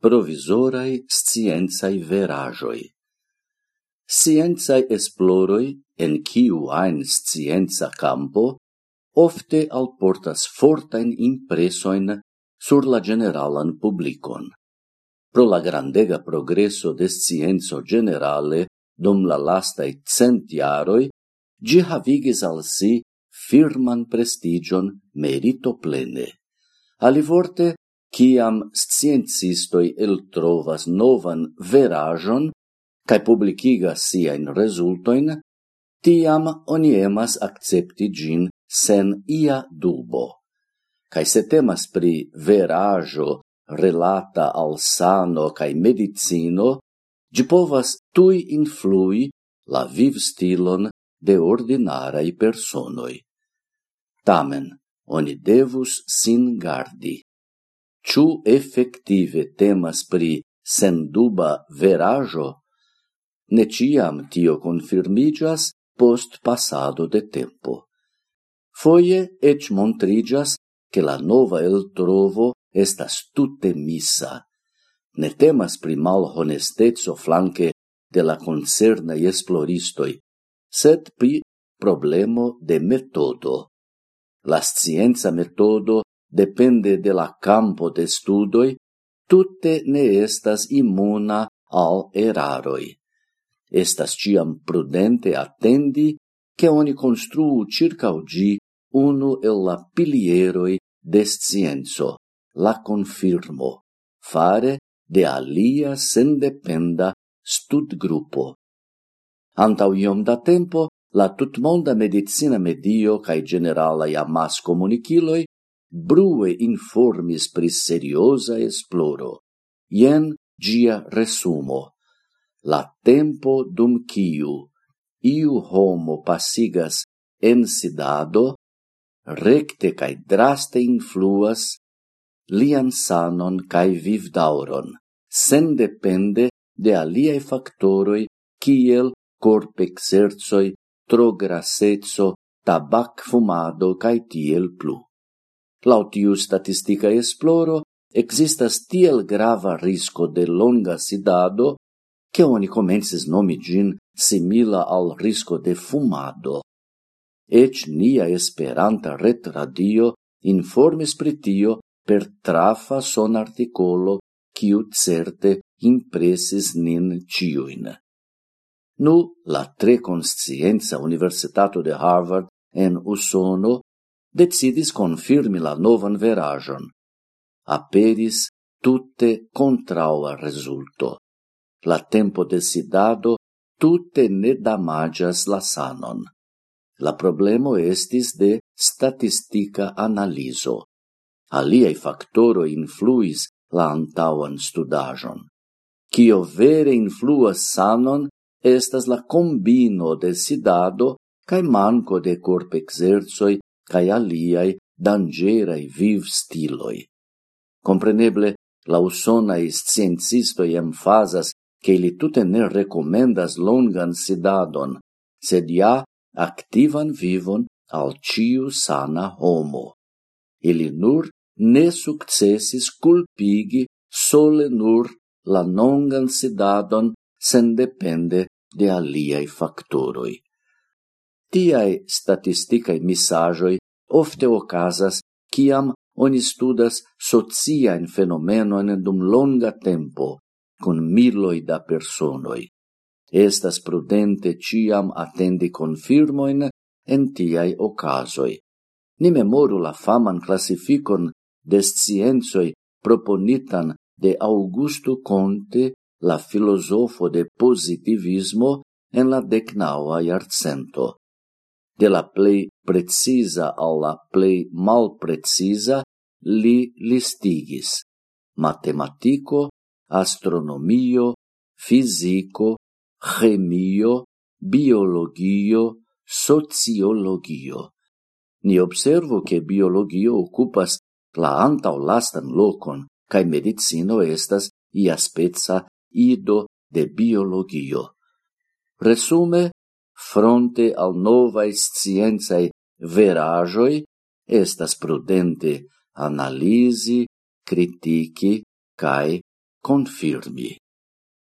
provisorai scienzai verajoi. Scienzai esploroi, en kiu ein scienza campo, ofte alportas fortain impresoin sur la generalan publicon. Pro la grandega progresso de scienzo generale dum la lastai cent iaroi, gi havigis al si firman prestigion merito plene. Alivorte, ciam sciencistoi el trovas novan verajon cae publicigas siain resultoin, tiam oni emas accepti gin sen ia dubo. Cae se temas pri verajo relata al sano cae medicino, gi povas tui influi la viv stilon de ordinarai personoi. Tamen, oni devus sin gardi ciu effective temas pri senduba verajo, Ne ciam tio confirmigas post passado de tempo. Foie ec montrigas che la nova el trovo estas tutte missa. Ne temas pri malhonestezzo flanque de la concernai esploristoi, sed pri problemo de metodo. La scienza metodo depende de la campo de studoi, tutte ne estas immuna al eraroi. Estas ciam prudente attendi che oni construu circa gi unu el la pilieroi de scienzo, la confirmo, fare de alia sendependa studgrupo. Antau iom da tempo, la tutmonda medicina medio cae generala iamas comuniciloi brue informis pri seriosa esploro. Ien gia resumo. La tempo dum kiu iu homo passigas en sidado, recte cae draste influas lian sanon cae vivdauron, sen depende de aliae factoroi kiel corp exerzoi, trograsezzo, tabac fumado cae tiel plu. Lautiu statistica esploro, existas tiel grava risco de longa sidado che oni comences nomi gin simila al risco de fumado. Ec nia esperanta retradio informis pritio per trafa son articolo quiu certe impresis nin ciuin. Nu, la tre conscienza Universitato de Harvard en Usono decidis confirmi la novan verajon. Aperis tutte contraua resulto. La tempo de sidado tutte ne damagias la sanon. La problemo estis de statistica analizo. Aliei factoro influis la antauan studajon. Cio vere influas sanon estas la combino de sidado cae manco de corp exerzoi cae aliai dangerai viv stiloi. Compreneble, lausonai sciencistoi emfasas che li tute ne recomendas longan sidadon, sed ja activan vivon al ciu sana homo. Ili nur ne successis culpigi sole nur la longan sidadon sen depende de aliai factoroi tiae statisticae missajoi ofte ocasas ciam oni studas sociaen fenomenoen dum longa tempo, con miloi da personoi. Estas prudente ciam attendi confirmoin en tiae ocasoi. Ni memoru la faman classificon de scienzoi proponitan de Augusto Conte, la filosofo de positivismo en la decnaua iarcento de la plei precisa al la plei malpreciza li listigis matematico, astronomio, fisico, chemio, biologio, sociologio. Ni observo che biologio occupas la antau lastan locon, cae medicino estas ia spezza ido de biologio. Resume, fronte al novae scienzae verajoi estas prudente analisi, critici cae confirmi.